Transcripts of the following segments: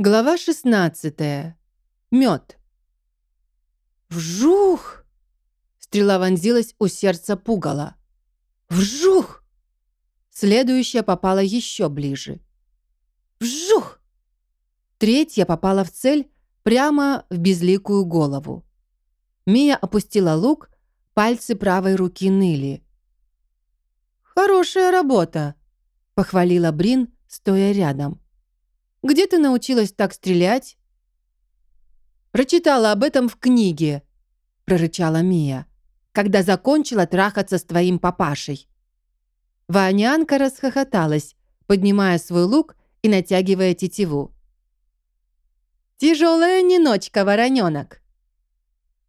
Глава 16. Мед. Вжух! Стрела вонзилась у сердца пугала. Вжух! Следующая попала еще ближе. Вжух! Третья попала в цель прямо в безликую голову. Мия опустила лук, пальцы правой руки ныли. «Хорошая работа», — похвалила Брин, стоя рядом. Где ты научилась так стрелять?» «Прочитала об этом в книге», — прорычала Мия, «когда закончила трахаться с твоим папашей». Ванянка расхохоталась, поднимая свой лук и натягивая тетиву. «Тяжелая не ночка, вороненок!»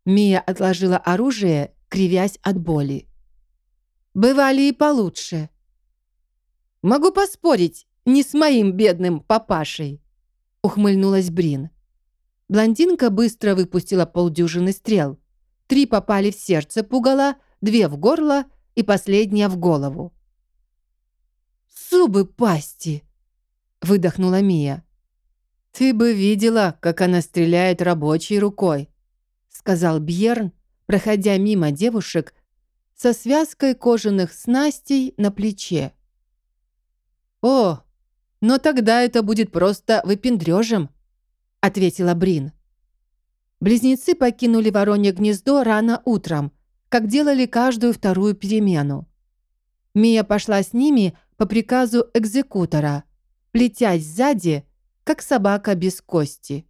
Мия отложила оружие, кривясь от боли. «Бывали и получше». «Могу поспорить, не с моим бедным папашей», — ухмыльнулась Брин. Блондинка быстро выпустила полдюжины стрел. Три попали в сердце пугала, две в горло и последняя в голову. «Зубы пасти!» — выдохнула Мия. «Ты бы видела, как она стреляет рабочей рукой», — сказал Бьерн, проходя мимо девушек со связкой кожаных снастей на плече. «О, «Но тогда это будет просто выпендрежем», — ответила Брин. Близнецы покинули воронье гнездо рано утром, как делали каждую вторую перемену. Мия пошла с ними по приказу экзекутора, плетясь сзади, как собака без кости.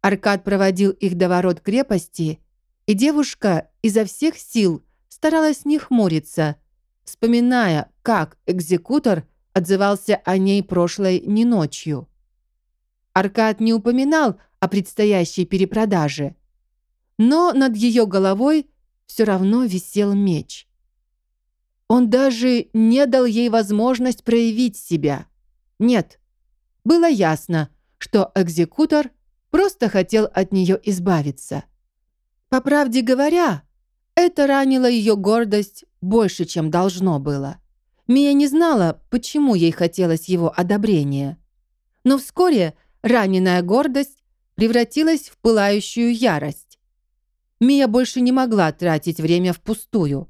Аркад проводил их до ворот крепости, и девушка изо всех сил старалась не хмуриться, вспоминая, как экзекутор отзывался о ней прошлой не ночью. Аркад не упоминал о предстоящей перепродаже, но над ее головой все равно висел меч. Он даже не дал ей возможность проявить себя. Нет, было ясно, что экзекутор просто хотел от нее избавиться. По правде говоря, это ранило ее гордость больше, чем должно было. Мия не знала, почему ей хотелось его одобрения. Но вскоре раненая гордость превратилась в пылающую ярость. Мия больше не могла тратить время впустую.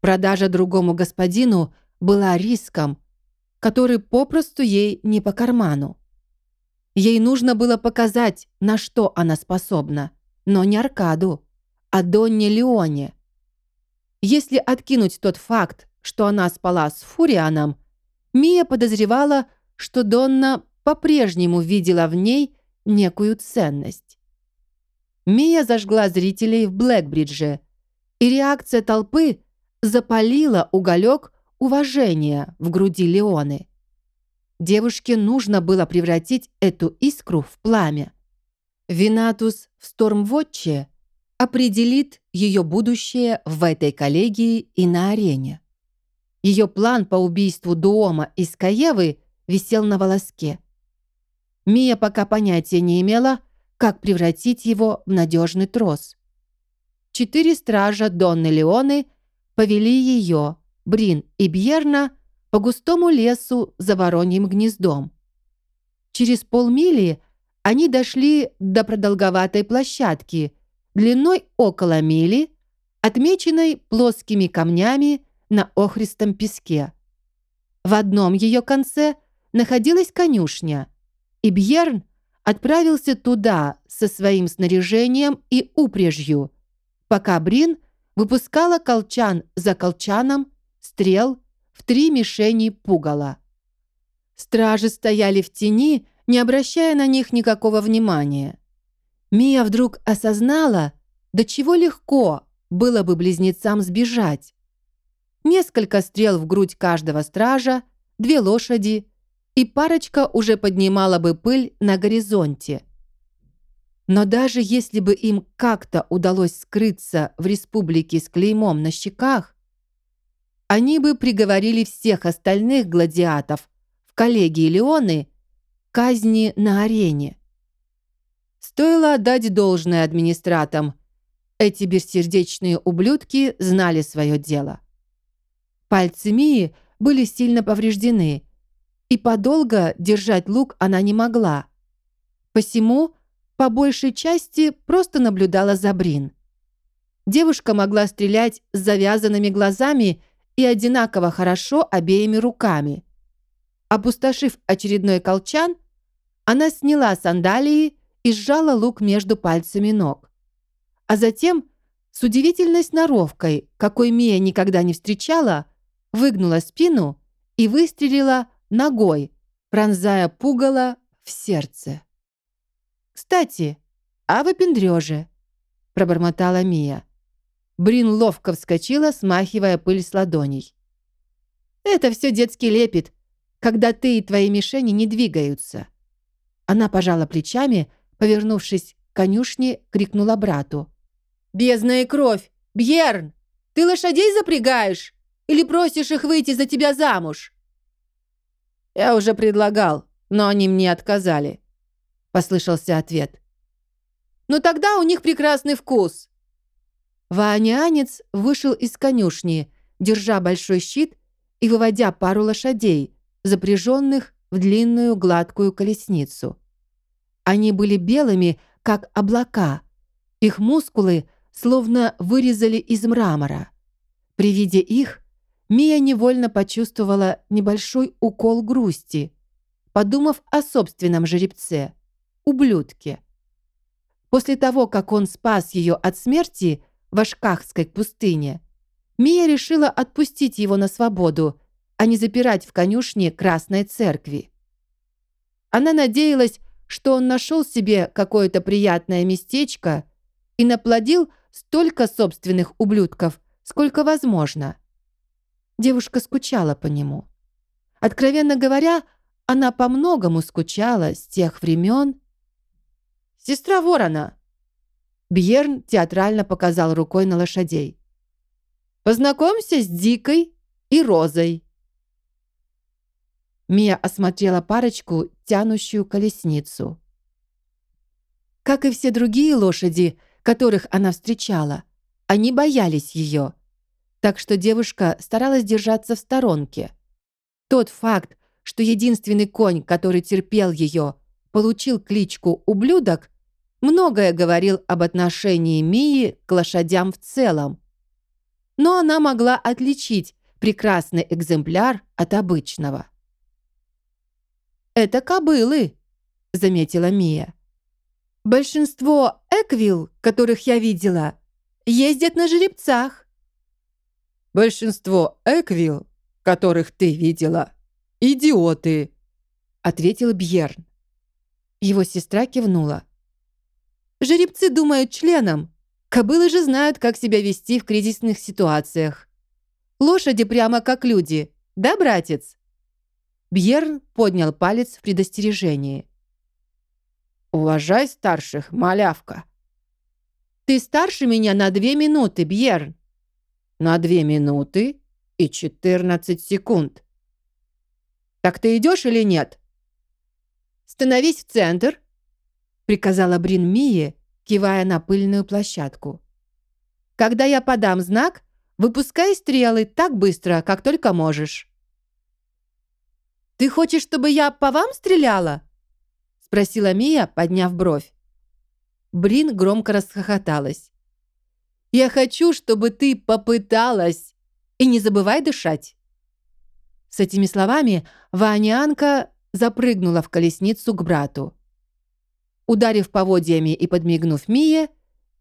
Продажа другому господину была риском, который попросту ей не по карману. Ей нужно было показать, на что она способна, но не Аркаду, а Донне Леоне. Если откинуть тот факт, что она спала с Фурианом, Мия подозревала, что Донна по-прежнему видела в ней некую ценность. Мия зажгла зрителей в Блэкбридже, и реакция толпы запалила уголек уважения в груди Леоны. Девушке нужно было превратить эту искру в пламя. Винатус в Стормвотче определит ее будущее в этой коллегии и на арене. Ее план по убийству Дуома и Скаевы висел на волоске. Мия пока понятия не имела, как превратить его в надежный трос. Четыре стража Донны Леоны повели ее, Брин и Бьерна, по густому лесу за вороньим гнездом. Через полмили они дошли до продолговатой площадки, длиной около мили, отмеченной плоскими камнями на охристом песке. В одном ее конце находилась конюшня, и Бьерн отправился туда со своим снаряжением и упряжью, пока Брин выпускала колчан за колчаном стрел в три мишени пугала. Стражи стояли в тени, не обращая на них никакого внимания. Мия вдруг осознала, до чего легко было бы близнецам сбежать несколько стрел в грудь каждого стража, две лошади, и парочка уже поднимала бы пыль на горизонте. Но даже если бы им как-то удалось скрыться в республике с клеймом на щеках, они бы приговорили всех остальных гладиатов в коллегии Леоны к казни на арене. Стоило отдать должное администратам. Эти бессердечные ублюдки знали свое дело. Пальцы Мии были сильно повреждены, и подолго держать лук она не могла. Посему, по большей части, просто наблюдала за Брин. Девушка могла стрелять с завязанными глазами и одинаково хорошо обеими руками. Опустошив очередной колчан, она сняла сандалии и сжала лук между пальцами ног. А затем, с удивительной сноровкой, какой Мия никогда не встречала, выгнула спину и выстрелила ногой, пронзая пугало в сердце. «Кстати, о выпендрёже», — пробормотала Мия. Брин ловко вскочила, смахивая пыль с ладоней. «Это все детский лепет, когда ты и твои мишени не двигаются». Она пожала плечами, повернувшись к конюшне, крикнула брату. «Бездная кровь! Бьерн! Ты лошадей запрягаешь? Или просишь их выйти за тебя замуж?» «Я уже предлагал, но они мне отказали», — послышался ответ. «Ну тогда у них прекрасный вкус». Ваанянец вышел из конюшни, держа большой щит и выводя пару лошадей, запряженных в длинную гладкую колесницу. Они были белыми, как облака. Их мускулы словно вырезали из мрамора. При виде их Мия невольно почувствовала небольшой укол грусти, подумав о собственном жеребце, ублюдке. После того, как он спас ее от смерти в Ашкахской пустыне, Мия решила отпустить его на свободу, а не запирать в конюшне Красной Церкви. Она надеялась, что он нашел себе какое-то приятное местечко и наплодил столько собственных ублюдков, сколько возможно – Девушка скучала по нему. Откровенно говоря, она по многому скучала с тех времен. «Сестра Ворона!» Бьерн театрально показал рукой на лошадей. «Познакомься с Дикой и Розой». Мия осмотрела парочку, тянущую колесницу. Как и все другие лошади, которых она встречала, они боялись ее – так что девушка старалась держаться в сторонке. Тот факт, что единственный конь, который терпел ее, получил кличку «ублюдок», многое говорил об отношении Мии к лошадям в целом. Но она могла отличить прекрасный экземпляр от обычного. «Это кобылы», — заметила Мия. «Большинство эквил, которых я видела, ездят на жеребцах. Большинство эквил, которых ты видела, идиоты», — ответил Бьерн. Его сестра кивнула. «Жеребцы думают членом. Кобылы же знают, как себя вести в кризисных ситуациях. Лошади прямо как люди, да, братец?» Бьерн поднял палец в предостережении. «Уважай старших, малявка». «Ты старше меня на две минуты, Бьерн на 2 минуты и 14 секунд. «Так ты идешь или нет?» «Становись в центр», — приказала Брин Мии, кивая на пыльную площадку. «Когда я подам знак, выпускай стрелы так быстро, как только можешь». «Ты хочешь, чтобы я по вам стреляла?» — спросила Мия, подняв бровь. Брин громко расхохоталась. Я хочу, чтобы ты попыталась. И не забывай дышать». С этими словами Ванианка запрыгнула в колесницу к брату. Ударив поводьями и подмигнув Мие,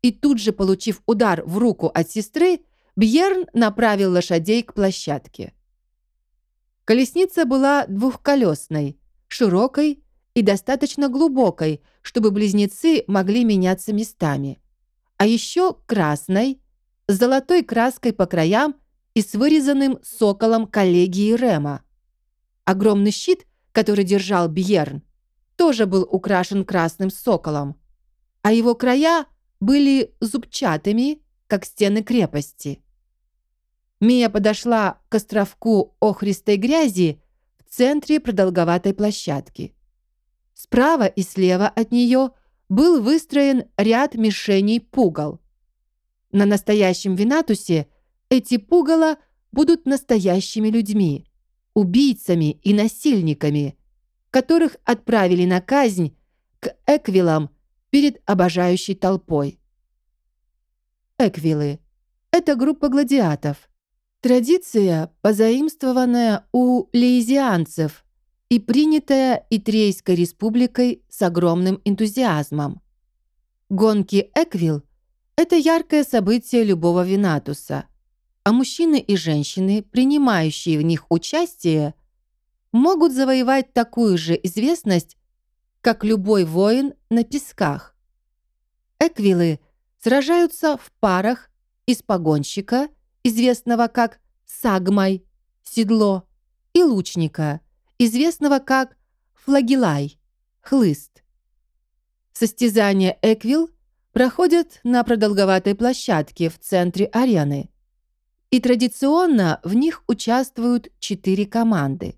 и тут же получив удар в руку от сестры, Бьерн направил лошадей к площадке. Колесница была двухколесной, широкой и достаточно глубокой, чтобы близнецы могли меняться местами а еще красной, с золотой краской по краям и с вырезанным соколом коллегии Рема. Огромный щит, который держал Бьерн, тоже был украшен красным соколом, а его края были зубчатыми, как стены крепости. Мия подошла к островку охристой грязи в центре продолговатой площадки. Справа и слева от нее – был выстроен ряд мишеней пугал. На настоящем Винатусе эти пугала будут настоящими людьми, убийцами и насильниками, которых отправили на казнь, к эквилам перед обожающей толпой. Эквилы — это группа гладиатов. Традиция, позаимствованная у лейзианцев и принятая Итрейской республикой с огромным энтузиазмом. Гонки эквил — это яркое событие любого Винатуса, а мужчины и женщины, принимающие в них участие, могут завоевать такую же известность, как любой воин на песках. Эквилы сражаются в парах из погонщика, известного как сагмай, седло, и лучника, известного как флагелай, хлыст. Состязания эквил проходят на продолговатой площадке в центре арены. И традиционно в них участвуют четыре команды.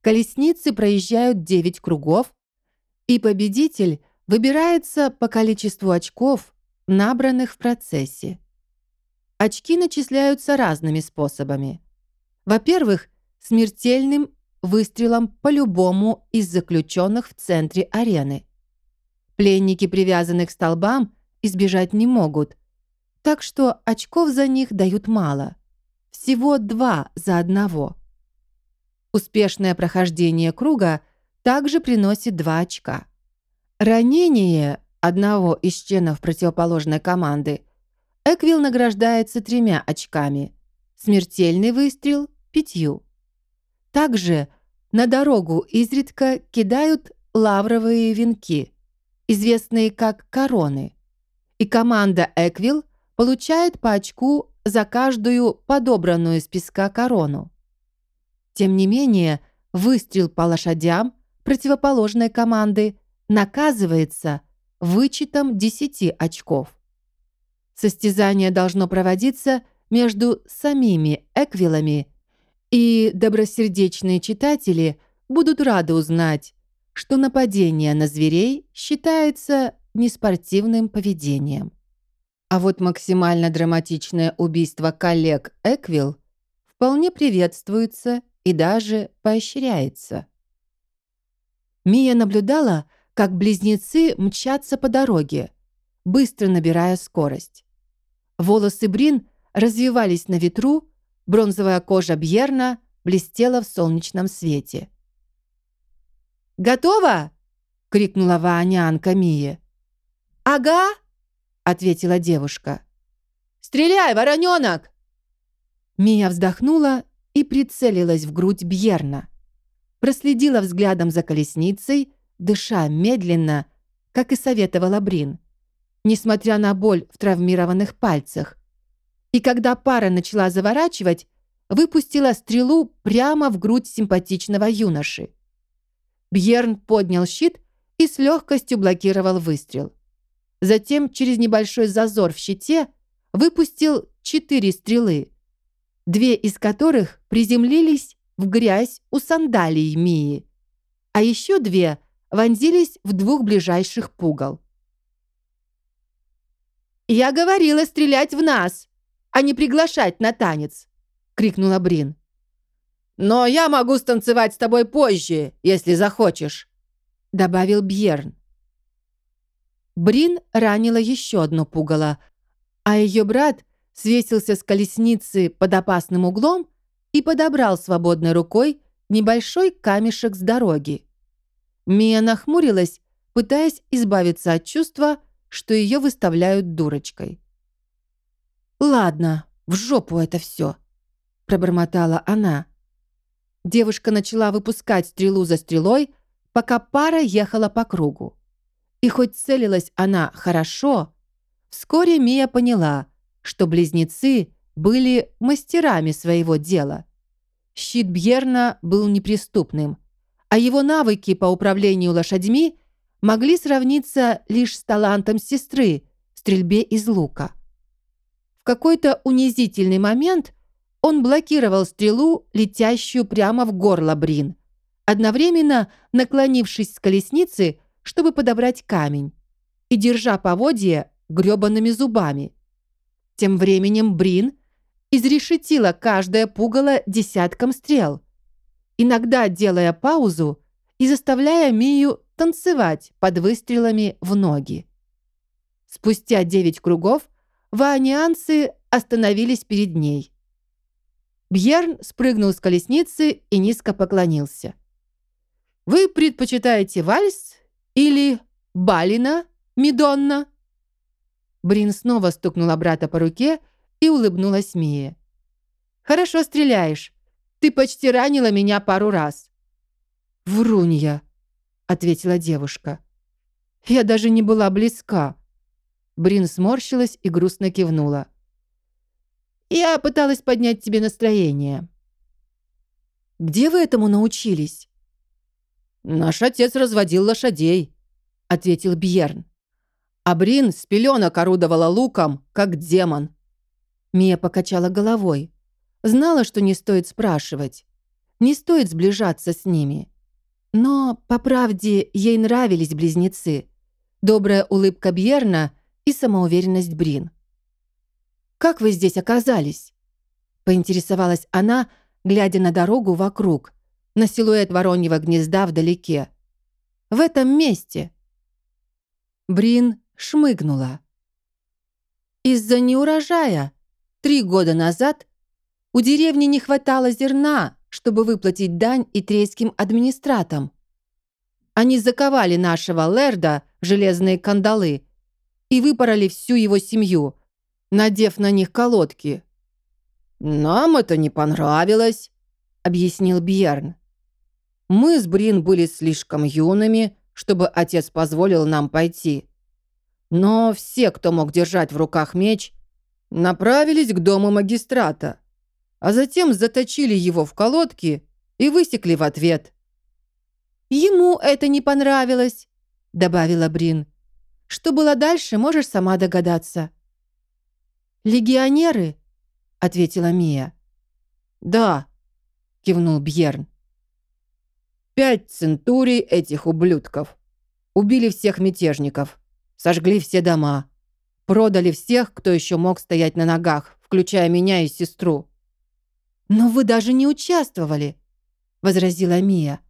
Колесницы проезжают 9 кругов, и победитель выбирается по количеству очков, набранных в процессе. Очки начисляются разными способами. Во-первых, смертельным выстрелом по любому из заключенных в центре арены. Пленники, привязанные к столбам, избежать не могут, так что очков за них дают мало. Всего два за одного. Успешное прохождение круга также приносит 2 очка. Ранение одного из членов противоположной команды Эквил награждается тремя очками, смертельный выстрел – пятью. Также на дорогу изредка кидают лавровые венки, известные как короны, и команда Эквил получает по очку за каждую подобранную из песка корону. Тем не менее, выстрел по лошадям противоположной команды наказывается вычетом 10 очков. Состязание должно проводиться между самими эквилами, и добросердечные читатели будут рады узнать, что нападение на зверей считается неспортивным поведением. А вот максимально драматичное убийство коллег Эквил вполне приветствуется и даже поощряется. Мия наблюдала, как близнецы мчатся по дороге, быстро набирая скорость. Волосы Брин развивались на ветру, бронзовая кожа Бьерна блестела в солнечном свете. «Готово?» — крикнула Ваанянка Мие. «Ага!» — ответила девушка. «Стреляй, вороненок!» Мия вздохнула и прицелилась в грудь Бьерна проследила взглядом за колесницей, дыша медленно, как и советовала Брин, несмотря на боль в травмированных пальцах. И когда пара начала заворачивать, выпустила стрелу прямо в грудь симпатичного юноши. Бьерн поднял щит и с легкостью блокировал выстрел. Затем через небольшой зазор в щите выпустил четыре стрелы, две из которых приземлились в грязь у сандалий Мии, а еще две вонзились в двух ближайших пугал. «Я говорила стрелять в нас, а не приглашать на танец!» — крикнула Брин. «Но я могу станцевать с тобой позже, если захочешь», — добавил Бьерн. Брин ранила еще одно пугало, а ее брат свесился с колесницы под опасным углом и подобрал свободной рукой небольшой камешек с дороги. Мия нахмурилась, пытаясь избавиться от чувства, что ее выставляют дурочкой. «Ладно, в жопу это все», — пробормотала она. Девушка начала выпускать стрелу за стрелой, пока пара ехала по кругу. И хоть целилась она хорошо, вскоре Мия поняла, что близнецы были мастерами своего дела. Щит Бьерна был неприступным, а его навыки по управлению лошадьми могли сравниться лишь с талантом сестры в стрельбе из лука. Какой-то унизительный момент он блокировал стрелу, летящую прямо в горло Брин, одновременно наклонившись с колесницы, чтобы подобрать камень, и держа поводье грёбаными зубами. Тем временем Брин изрешетила каждое пугало десятком стрел, иногда делая паузу и заставляя Мию танцевать под выстрелами в ноги. Спустя девять кругов ванианцы остановились перед ней. Бьерн спрыгнул с колесницы и низко поклонился. «Вы предпочитаете вальс или балина, Мидонна?» Брин снова стукнула брата по руке и улыбнулась Мие. «Хорошо стреляешь. Ты почти ранила меня пару раз». «Врунья», — ответила девушка. «Я даже не была близка». Брин сморщилась и грустно кивнула. «Я пыталась поднять тебе настроение». «Где вы этому научились?» «Наш отец разводил лошадей», — ответил Бьерн. А Брин с пеленок орудовала луком, как демон. Мия покачала головой. Знала, что не стоит спрашивать. Не стоит сближаться с ними. Но, по правде, ей нравились близнецы. Добрая улыбка Бьерна и самоуверенность Брин. «Как вы здесь оказались?» Поинтересовалась она, глядя на дорогу вокруг, на силуэт вороньего гнезда вдалеке. «В этом месте». Брин шмыгнула. Из-за неурожая три года назад у деревни не хватало зерна, чтобы выплатить дань и трейским администратам. Они заковали нашего Лерда в железные кандалы и выпороли всю его семью, надев на них колодки. «Нам это не понравилось», — объяснил Бьерн. «Мы с Брин были слишком юными, чтобы отец позволил нам пойти. Но все, кто мог держать в руках меч, направились к дому магистрата, а затем заточили его в колодки и высекли в ответ. «Ему это не понравилось», — добавила Брин. «Что было дальше, можешь сама догадаться». «Легионеры?» — ответила Мия. «Да», — кивнул Бьерн. «Пять центурий этих ублюдков. Убили всех мятежников. Сожгли все дома. Продали всех, кто еще мог стоять на ногах, включая меня и сестру. «Но вы даже не участвовали», — возразила Мия.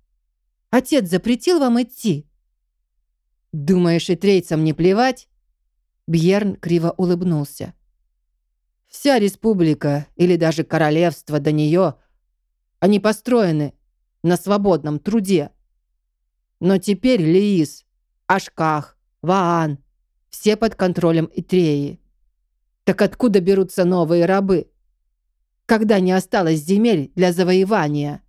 «Отец запретил вам идти». «Думаешь, и трейцам не плевать?» Бьерн криво улыбнулся. «Вся республика или даже королевство до нее, они построены на свободном труде. Но теперь Лиис, Ашках, Ваан. Все под контролем Итреи. Так откуда берутся новые рабы? Когда не осталось земель для завоевания?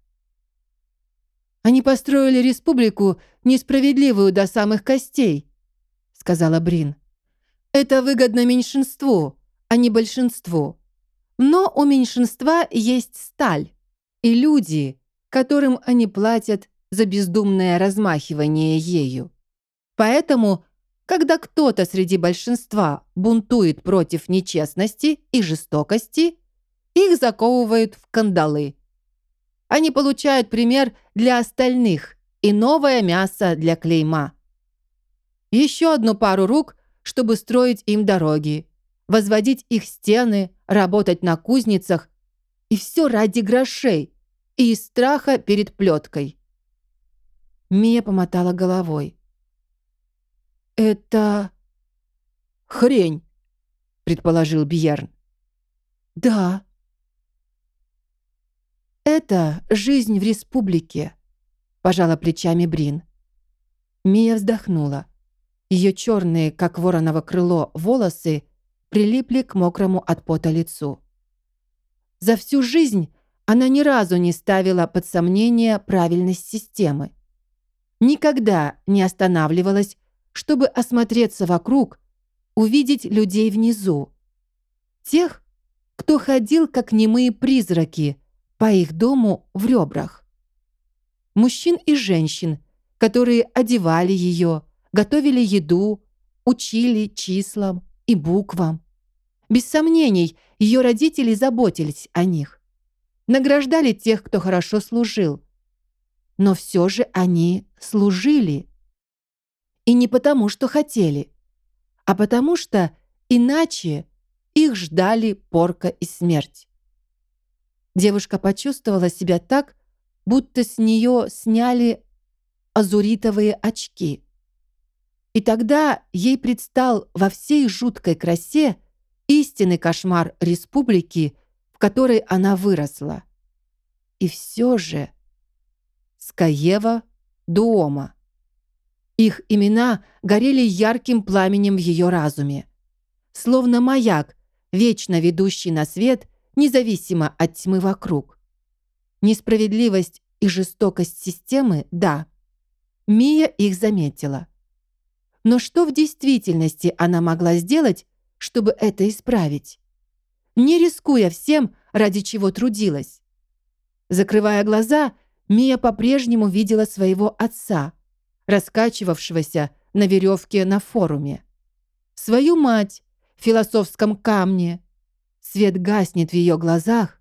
Они построили республику несправедливую до самых костей, сказала Брин. Это выгодно меньшинству, а не большинству. Но у меньшинства есть сталь и люди, которым они платят за бездумное размахивание ею. Поэтому когда кто-то среди большинства бунтует против нечестности и жестокости, их заковывают в кандалы. Они получают пример для остальных и новое мясо для клейма. Еще одну пару рук, чтобы строить им дороги, возводить их стены, работать на кузницах. И все ради грошей и из страха перед плеткой. Мия помотала головой. «Это...» «Хрень», — предположил Бьерн. «Да». «Это жизнь в республике», — пожала плечами Брин. Мия вздохнула. Ее черные, как вороново крыло, волосы прилипли к мокрому от пота лицу. За всю жизнь она ни разу не ставила под сомнение правильность системы. Никогда не останавливалась чтобы осмотреться вокруг, увидеть людей внизу. Тех, кто ходил, как немые призраки, по их дому в ребрах. Мужчин и женщин, которые одевали ее, готовили еду, учили числам и буквам. Без сомнений, ее родители заботились о них. Награждали тех, кто хорошо служил. Но все же они служили. И не потому, что хотели, а потому что иначе их ждали порка и смерть. Девушка почувствовала себя так, будто с нее сняли азуритовые очки. И тогда ей предстал во всей жуткой красе истинный кошмар республики, в которой она выросла. И все же Скаева Дуома. Их имена горели ярким пламенем в ее разуме. Словно маяк, вечно ведущий на свет, независимо от тьмы вокруг. Несправедливость и жестокость системы – да. Мия их заметила. Но что в действительности она могла сделать, чтобы это исправить? Не рискуя всем, ради чего трудилась. Закрывая глаза, Мия по-прежнему видела своего отца, раскачивавшегося на веревке на форуме. Свою мать в философском камне. Свет гаснет в ее глазах,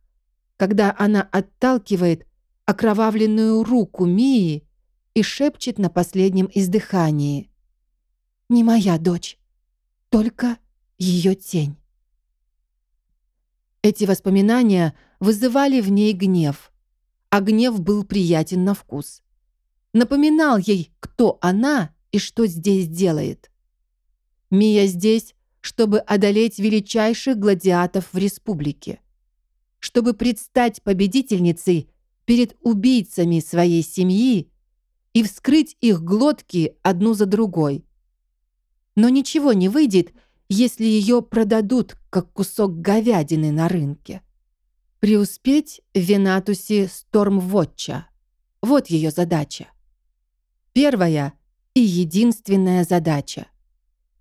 когда она отталкивает окровавленную руку Мии и шепчет на последнем издыхании. «Не моя дочь, только ее тень». Эти воспоминания вызывали в ней гнев, а гнев был приятен на вкус. Напоминал ей, кто она и что здесь делает. Мия здесь, чтобы одолеть величайших гладиатов в республике, чтобы предстать победительницей перед убийцами своей семьи и вскрыть их глотки одну за другой. Но ничего не выйдет, если ее продадут, как кусок говядины на рынке. Преуспеть в Венатусе Стормвотча. Вот ее задача. Первая и единственная задача.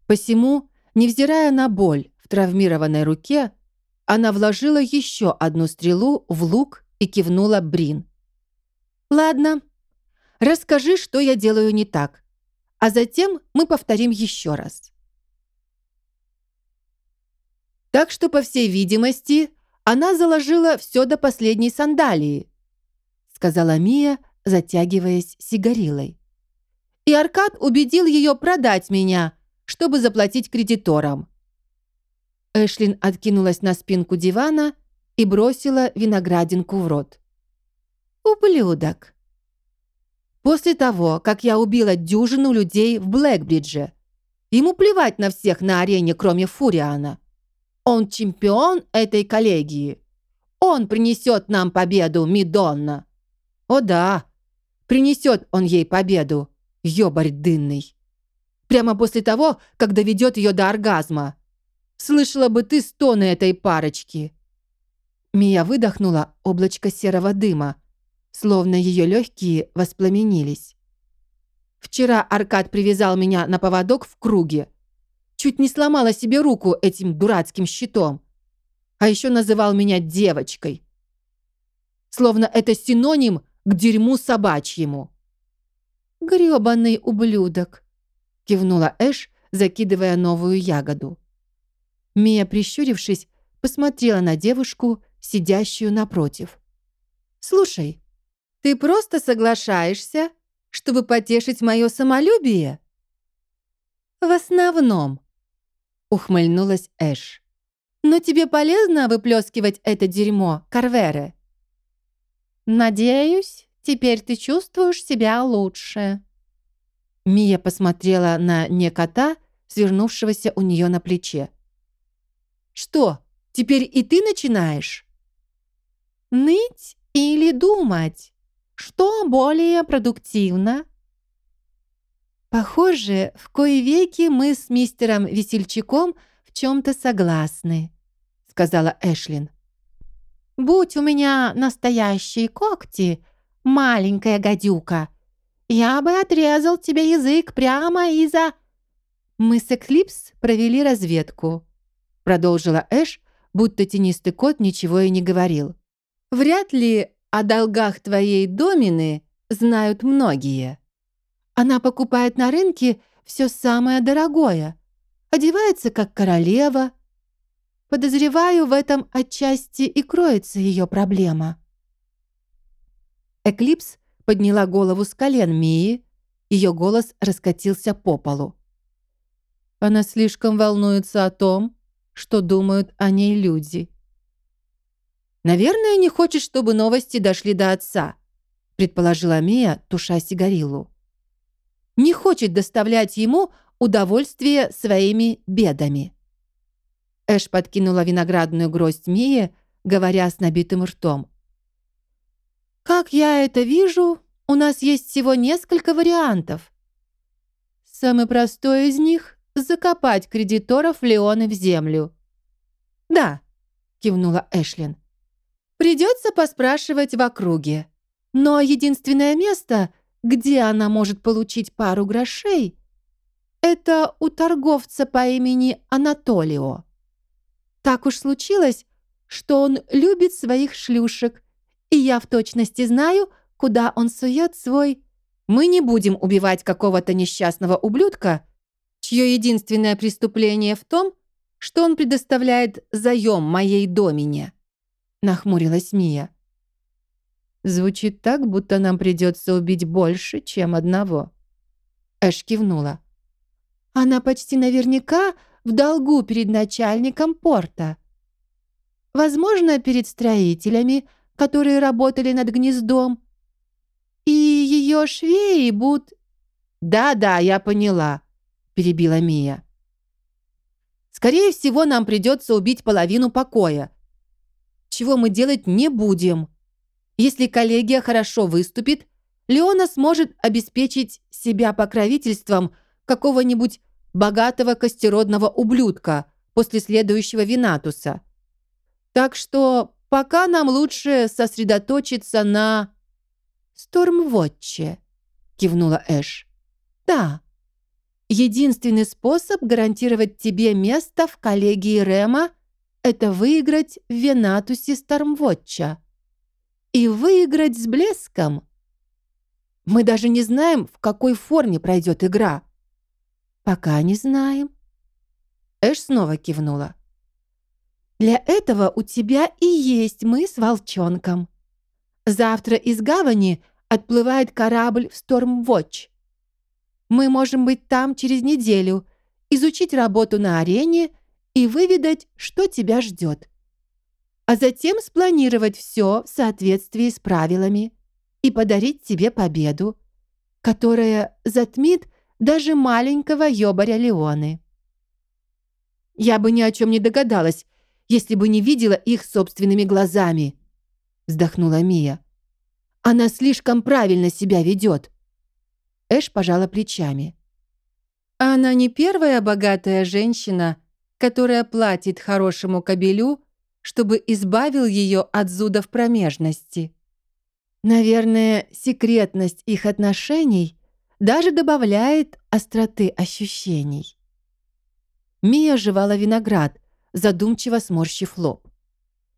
Посему, невзирая на боль в травмированной руке, она вложила еще одну стрелу в лук и кивнула Брин. «Ладно, расскажи, что я делаю не так, а затем мы повторим еще раз». Так что, по всей видимости, она заложила все до последней сандалии, сказала Мия, затягиваясь сигарилой. И Аркад убедил ее продать меня, чтобы заплатить кредиторам. Эшлин откинулась на спинку дивана и бросила виноградинку в рот. «Ублюдок!» После того, как я убила дюжину людей в Блэкбридже, ему плевать на всех на арене, кроме Фуриана. Он чемпион этой коллегии. Он принесет нам победу, Мидонна. О да, принесет он ей победу, ёбарь дынный. Прямо после того, как доведет ее до оргазма. Слышала бы ты стоны этой парочки. Мия выдохнула облачко серого дыма, словно ее легкие воспламенились. Вчера Аркад привязал меня на поводок в круге. Чуть не сломала себе руку этим дурацким щитом. А еще называл меня девочкой. Словно это синоним к дерьму собачьему. «Грёбаный ублюдок!» — кивнула Эш, закидывая новую ягоду. Мия, прищурившись, посмотрела на девушку, сидящую напротив. «Слушай, ты просто соглашаешься, чтобы потешить мое самолюбие?» «В основном», — ухмыльнулась Эш. «Но тебе полезно выплескивать это дерьмо, Карвере?» «Надеюсь, теперь ты чувствуешь себя лучше». Мия посмотрела на не кота, свернувшегося у нее на плече. «Что, теперь и ты начинаешь?» «Ныть или думать? Что более продуктивно?» «Похоже, в кои веки мы с мистером Весельчаком в чем-то согласны», — сказала Эшлин. «Будь у меня настоящие когти, маленькая гадюка, я бы отрезал тебе язык прямо из-за...» «Мы с Эклипс провели разведку», — продолжила Эш, будто тенистый кот ничего и не говорил. Вряд ли о долгах твоей домины знают многие. Она покупает на рынке все самое дорогое, одевается как королева. Подозреваю, в этом отчасти и кроется ее проблема. Эклипс подняла голову с колен Мии, ее голос раскатился по полу. Она слишком волнуется о том, что думают о ней люди. «Наверное, не хочет, чтобы новости дошли до отца», предположила Мия, туша сигарилу. не хочет доставлять ему удовольствие своими бедами. Эш подкинула виноградную гроздь Мии, говоря с набитым ртом. «Как я это вижу, у нас есть всего несколько вариантов. Самый простой из них — закопать кредиторов Леоны в землю». «Да», — кивнула Эшлин. «Придется поспрашивать в округе. Но единственное место, где она может получить пару грошей, это у торговца по имени Анатолио. Так уж случилось, что он любит своих шлюшек, и я в точности знаю, куда он сует свой... Мы не будем убивать какого-то несчастного ублюдка, чье единственное преступление в том, что он предоставляет заем моей домине», — нахмурилась Мия. Звучит так, будто нам придется убить больше, чем одного. Эш кивнула. Она почти наверняка в долгу перед начальником порта. Возможно, перед строителями, которые работали над гнездом. И ее швеи будут... «Да-да, я поняла», — перебила Мия. «Скорее всего, нам придется убить половину покоя. Чего мы делать не будем. Если коллегия хорошо выступит, Леона сможет обеспечить себя покровительством какого-нибудь богатого костеродного ублюдка после следующего Винатуса. Так что пока нам лучше сосредоточиться на... «Стормвотче», — кивнула Эш. «Да. Единственный способ гарантировать тебе место в коллегии Рема — это выиграть в Венатусе Стормвотча. И выиграть с блеском. Мы даже не знаем, в какой форме пройдет игра». «Пока не знаем». Эш снова кивнула. «Для этого у тебя и есть мы с волчонком». Завтра из гавани отплывает корабль в Стормвотч. Мы можем быть там через неделю, изучить работу на арене и выведать, что тебя ждет. А затем спланировать все в соответствии с правилами и подарить тебе победу, которая затмит даже маленького ёбаря Леоны. Я бы ни о чем не догадалась, если бы не видела их собственными глазами вздохнула Мия. Она слишком правильно себя ведет. Эш пожала плечами. Она не первая богатая женщина, которая платит хорошему кобелю, чтобы избавил ее от зудов промежности. Наверное, секретность их отношений даже добавляет остроты ощущений. Мия жевала виноград, задумчиво сморщив лоб.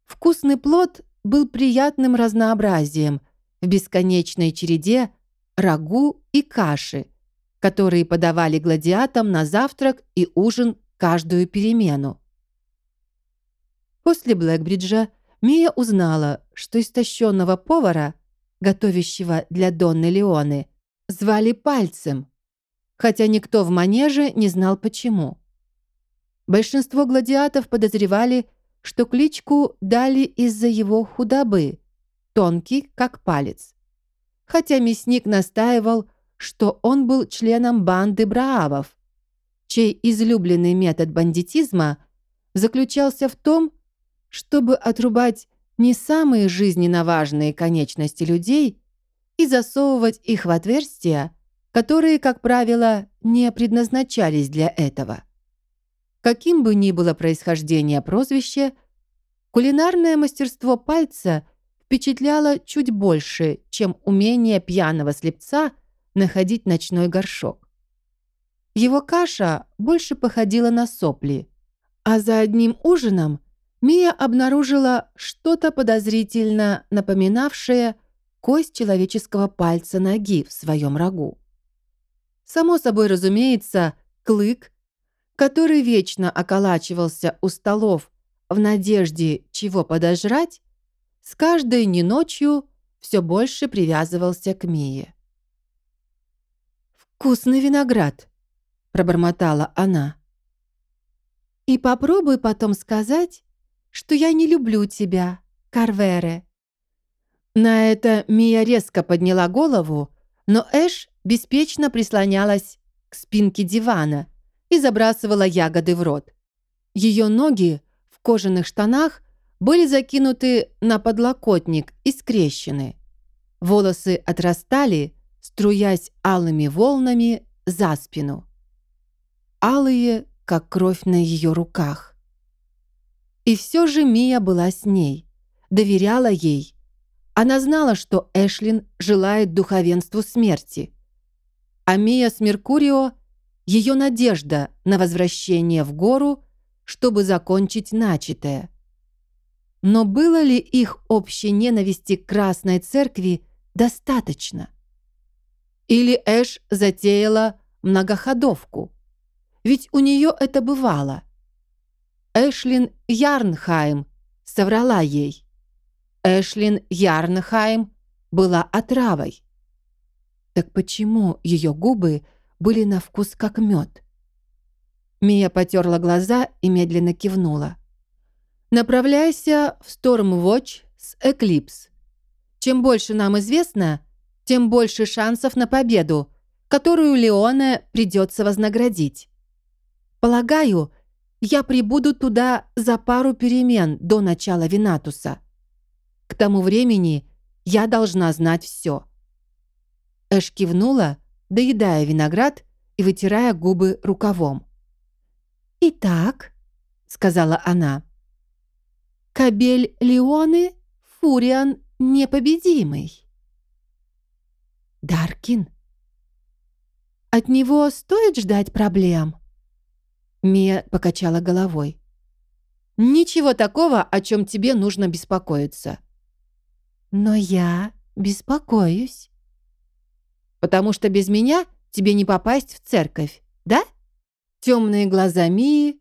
Вкусный плод был приятным разнообразием в бесконечной череде рагу и каши, которые подавали гладиатам на завтрак и ужин каждую перемену. После Блэкбриджа Мия узнала, что истощенного повара, готовящего для Донны Леоны, звали Пальцем, хотя никто в манеже не знал почему. Большинство гладиатов подозревали, что кличку дали из-за его худобы, тонкий, как палец. Хотя мясник настаивал, что он был членом банды браавов, чей излюбленный метод бандитизма заключался в том, чтобы отрубать не самые жизненно важные конечности людей и засовывать их в отверстия, которые, как правило, не предназначались для этого. Каким бы ни было происхождение прозвища, кулинарное мастерство пальца впечатляло чуть больше, чем умение пьяного слепца находить ночной горшок. Его каша больше походила на сопли, а за одним ужином Мия обнаружила что-то подозрительно напоминавшее кость человеческого пальца ноги в своем рагу. Само собой разумеется, клык который вечно околачивался у столов в надежде чего подожрать, с каждой не ночью все больше привязывался к Мие. «Вкусный виноград», — пробормотала она. «И попробуй потом сказать, что я не люблю тебя, Карвере». На это Мия резко подняла голову, но Эш беспечно прислонялась к спинке дивана и забрасывала ягоды в рот. Ее ноги в кожаных штанах были закинуты на подлокотник и скрещены. Волосы отрастали, струясь алыми волнами за спину. Алые, как кровь на ее руках. И все же Мия была с ней, доверяла ей. Она знала, что Эшлин желает духовенству смерти. А Мия с Меркурио — ее надежда на возвращение в гору, чтобы закончить начатое. Но было ли их общей ненависти к Красной Церкви достаточно? Или Эш затеяла многоходовку? Ведь у нее это бывало. Эшлин Ярнхайм соврала ей. Эшлин Ярнхайм была отравой. Так почему ее губы были на вкус как мед? Мия потерла глаза и медленно кивнула. «Направляйся в Стормвотч с Эклипс. Чем больше нам известно, тем больше шансов на победу, которую Леоне придется вознаградить. Полагаю, я прибуду туда за пару перемен до начала Винатуса. К тому времени я должна знать все. Эш кивнула, доедая виноград и вытирая губы рукавом. «Итак», — сказала она, — «кабель Леоны, Фуриан непобедимый». Даркин? От него стоит ждать проблем? Мия покачала головой. Ничего такого, о чем тебе нужно беспокоиться. Но я беспокоюсь. Потому что без меня тебе не попасть в церковь, да? Темные глаза Мии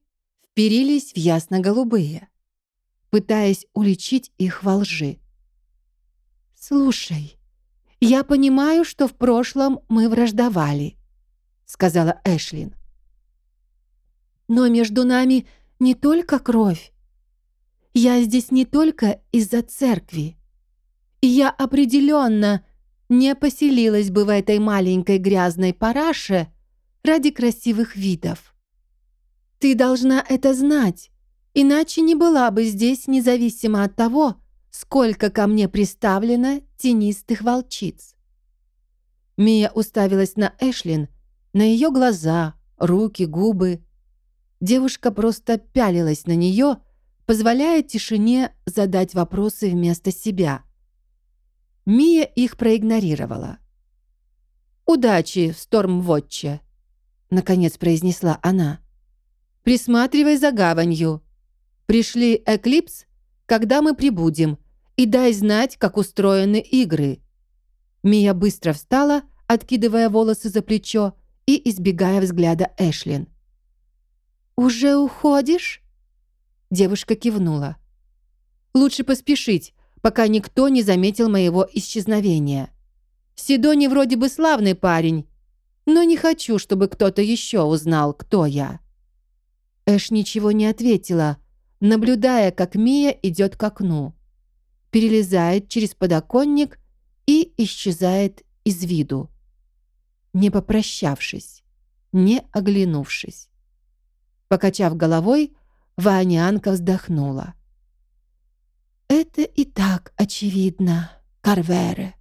вперились в ясно-голубые, пытаясь уличить их во лжи. «Слушай, «Я понимаю, что в прошлом мы враждовали», — сказала Эшлин. «Но между нами не только кровь. Я здесь не только из-за церкви. Я определенно не поселилась бы в этой маленькой грязной параше ради красивых видов. Ты должна это знать, иначе не была бы здесь независимо от того, сколько ко мне приставлено тенистых волчиц. Мия уставилась на Эшлин, на ее глаза, руки, губы. Девушка просто пялилась на нее, позволяя тишине задать вопросы вместо себя. Мия их проигнорировала. «Удачи Стормвотче», — наконец произнесла она. «Присматривай за гаванью. Пришли Эклипс когда мы прибудем, и дай знать, как устроены игры». Мия быстро встала, откидывая волосы за плечо и избегая взгляда Эшлин. «Уже уходишь?» Девушка кивнула. «Лучше поспешить, пока никто не заметил моего исчезновения. Сидони вроде бы славный парень, но не хочу, чтобы кто-то еще узнал, кто я». Эш ничего не ответила, наблюдая, как Мия идет к окну, перелезает через подоконник и исчезает из виду, не попрощавшись, не оглянувшись. Покачав головой, Ванианка вздохнула. «Это и так очевидно, Карвере».